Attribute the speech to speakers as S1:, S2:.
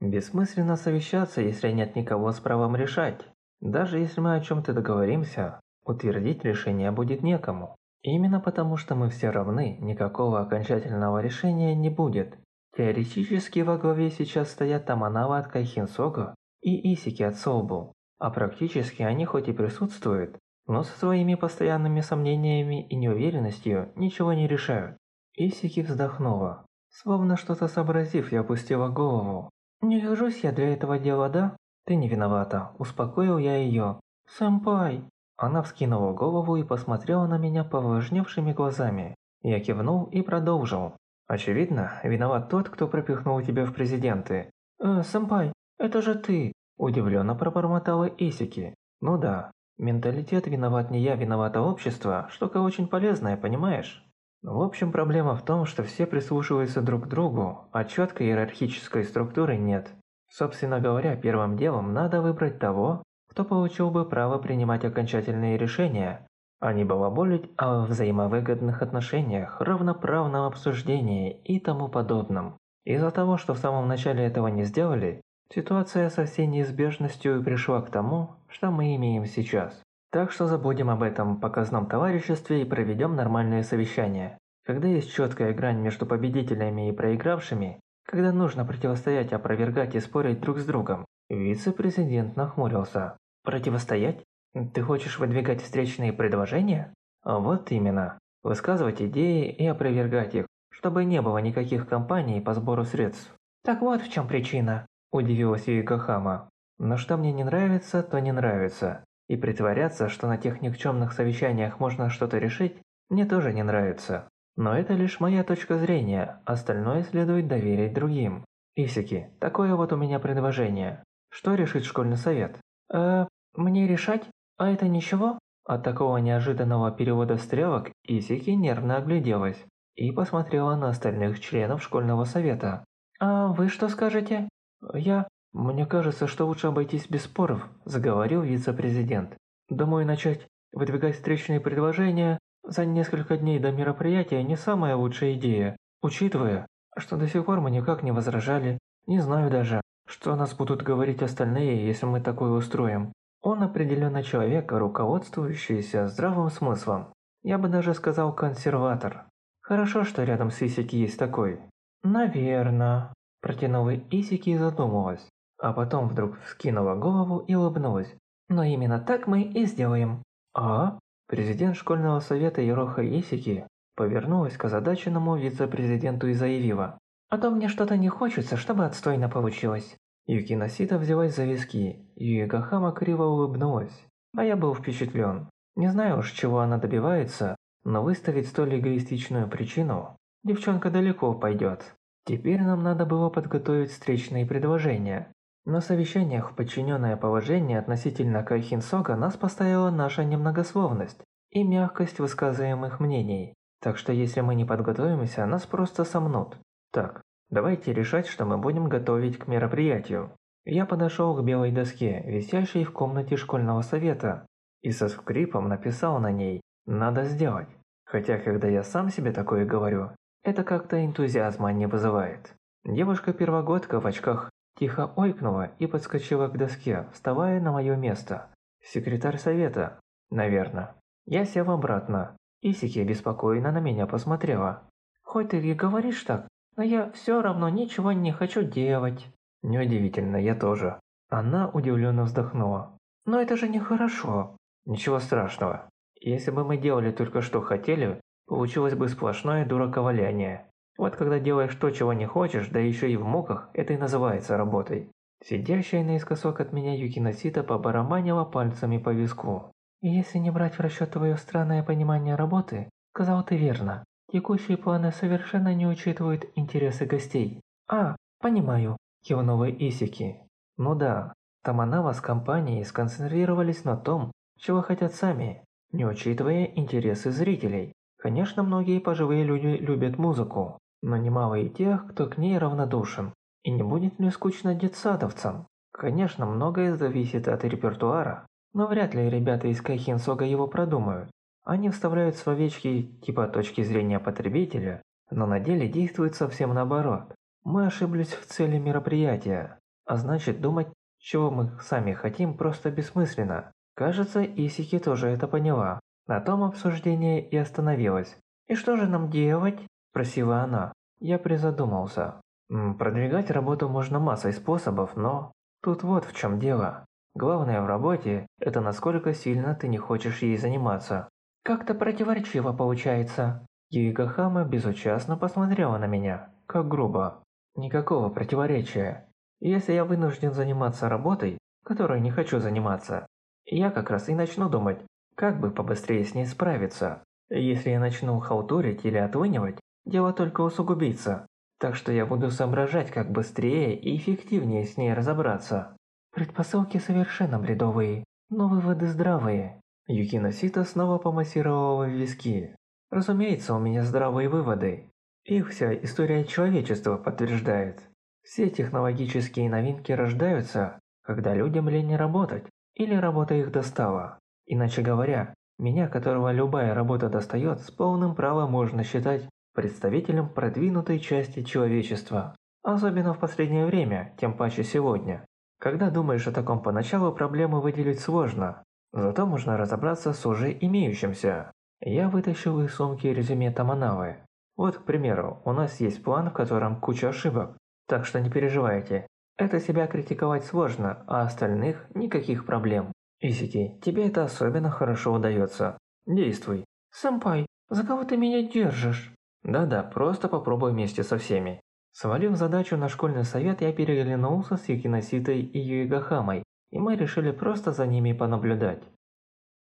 S1: Бессмысленно совещаться, если нет никого с правом решать. Даже если мы о чем-то договоримся, утвердить решение будет некому. Именно потому, что мы все равны, никакого окончательного решения не будет. Теоретически во главе сейчас стоят Таманава от Кайхинсога и Исики от Соубу, а практически они хоть и присутствуют, но со своими постоянными сомнениями и неуверенностью ничего не решают. Исики вздохнула. Словно что-то сообразив, я опустила голову. «Не гожусь я для этого дела, да?» «Ты не виновата», – успокоил я ее. «Сэмпай!» Она вскинула голову и посмотрела на меня повлажневшими глазами. Я кивнул и продолжил. «Очевидно, виноват тот, кто пропихнул тебя в президенты». «Э, сэмпай, это же ты!» Удивленно пробормотала Исики. «Ну да, менталитет виноват не я, виновато общество, штука очень полезная, понимаешь?» В общем, проблема в том, что все прислушиваются друг к другу, а четкой иерархической структуры нет. Собственно говоря, первым делом надо выбрать того, кто получил бы право принимать окончательные решения, а не балаболить о взаимовыгодных отношениях, равноправном обсуждении и тому подобном. Из-за того, что в самом начале этого не сделали, ситуация со всей неизбежностью пришла к тому, что мы имеем сейчас. Так что забудем об этом показном товариществе и проведем нормальное совещание. Когда есть четкая грань между победителями и проигравшими, когда нужно противостоять, опровергать и спорить друг с другом. Вице-президент нахмурился. Противостоять? Ты хочешь выдвигать встречные предложения? Вот именно. Высказывать идеи и опровергать их, чтобы не было никаких кампаний по сбору средств. Так вот в чем причина, удивилась Юикахама. Но что мне не нравится, то не нравится. И притворяться, что на тех никчемных совещаниях можно что-то решить, мне тоже не нравится. Но это лишь моя точка зрения, остальное следует доверить другим. Исики, такое вот у меня предложение. Что решит школьный совет? Э, мне решать? А это ничего? От такого неожиданного перевода стрелок Исики нервно огляделась и посмотрела на остальных членов школьного совета. «А вы что скажете?» «Я... Мне кажется, что лучше обойтись без споров», – заговорил вице-президент. «Думаю, начать выдвигать встречные предложения за несколько дней до мероприятия не самая лучшая идея, учитывая, что до сих пор мы никак не возражали, не знаю даже, что нас будут говорить остальные, если мы такое устроим. Он определенно человек, руководствующийся здравым смыслом. Я бы даже сказал консерватор. Хорошо, что рядом с Исики есть такой. Наверно. Протянула Исики и задумалась, а потом вдруг вскинула голову и улыбнулась. Но именно так мы и сделаем. А? Президент школьного совета Ероха Исики повернулась к озадаченному вице-президенту и заявила. «А то мне что-то не хочется, чтобы отстойно получилось». Юкина Сита взялась за виски, Юикахама криво улыбнулась. А я был впечатлен. Не знаю уж, чего она добивается, но выставить столь эгоистичную причину девчонка далеко пойдет. Теперь нам надо было подготовить встречные предложения. На совещаниях подчиненное положение относительно Кайхинсога нас поставила наша немногословность и мягкость высказываемых мнений. Так что если мы не подготовимся, нас просто сомнут. Так, давайте решать, что мы будем готовить к мероприятию. Я подошел к белой доске, висящей в комнате школьного совета, и со скрипом написал на ней «Надо сделать». Хотя, когда я сам себе такое говорю, это как-то энтузиазма не вызывает. Девушка-первогодка в очках Тихо ойкнула и подскочила к доске, вставая на мое место. Секретарь совета, наверное. Я сел обратно. Исики беспокойно на меня посмотрела. «Хоть ты и говоришь так, но я все равно ничего не хочу делать». Неудивительно, я тоже. Она удивленно вздохнула. «Но это же нехорошо». «Ничего страшного. Если бы мы делали только что хотели, получилось бы сплошное дураковаляние. Вот когда делаешь то, чего не хочешь, да еще и в муках, это и называется работой. Сидящая наискосок от меня Юкиносита побарабанила пальцами по виску. «Если не брать в расчет твое странное понимание работы, сказал ты верно. Текущие планы совершенно не учитывают интересы гостей». «А, понимаю», – кивнула Исики. «Ну да, Таманава с компанией сконцентрировались на том, чего хотят сами, не учитывая интересы зрителей. Конечно, многие пожилые люди любят музыку, но немало и тех, кто к ней равнодушен. И не будет ли скучно детсадовцам? Конечно, многое зависит от репертуара, но вряд ли ребята из Кайхинсога его продумают. Они вставляют словечки типа точки зрения потребителя, но на деле действуют совсем наоборот. Мы ошиблись в цели мероприятия. А значит, думать, чего мы сами хотим, просто бессмысленно. Кажется, Исики тоже это поняла. На том обсуждение и остановилось. «И что же нам делать?» – спросила она. Я призадумался. Продвигать работу можно массой способов, но... Тут вот в чем дело. Главное в работе – это насколько сильно ты не хочешь ей заниматься. Как-то противоречиво получается. Юига Хама безучастно посмотрела на меня, как грубо. Никакого противоречия. Если я вынужден заниматься работой, которой не хочу заниматься, я как раз и начну думать, как бы побыстрее с ней справиться. Если я начну халтурить или отлынивать, дело только усугубится. Так что я буду соображать, как быстрее и эффективнее с ней разобраться. Предпосылки совершенно бредовые, но выводы здравые. Юкино Сита снова помассировала виски. Разумеется, у меня здравые выводы. Их вся история человечества подтверждает. Все технологические новинки рождаются, когда людям лень работать, или работа их достала. Иначе говоря, меня, которого любая работа достает, с полным правом можно считать представителем продвинутой части человечества. Особенно в последнее время, тем паче сегодня. Когда думаешь о таком поначалу, проблемы выделить сложно. Зато можно разобраться с уже имеющимся. Я вытащил из сумки резюме Таманавы. Вот, к примеру, у нас есть план, в котором куча ошибок. Так что не переживайте. Это себя критиковать сложно, а остальных никаких проблем. Исики, тебе это особенно хорошо удается. Действуй. Сэмпай, за кого ты меня держишь? Да-да, просто попробуй вместе со всеми. Свалив задачу на школьный совет, я переглянулся с Юкиноситой и Юигахамой, и мы решили просто за ними понаблюдать.